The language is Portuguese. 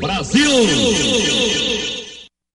Brasil!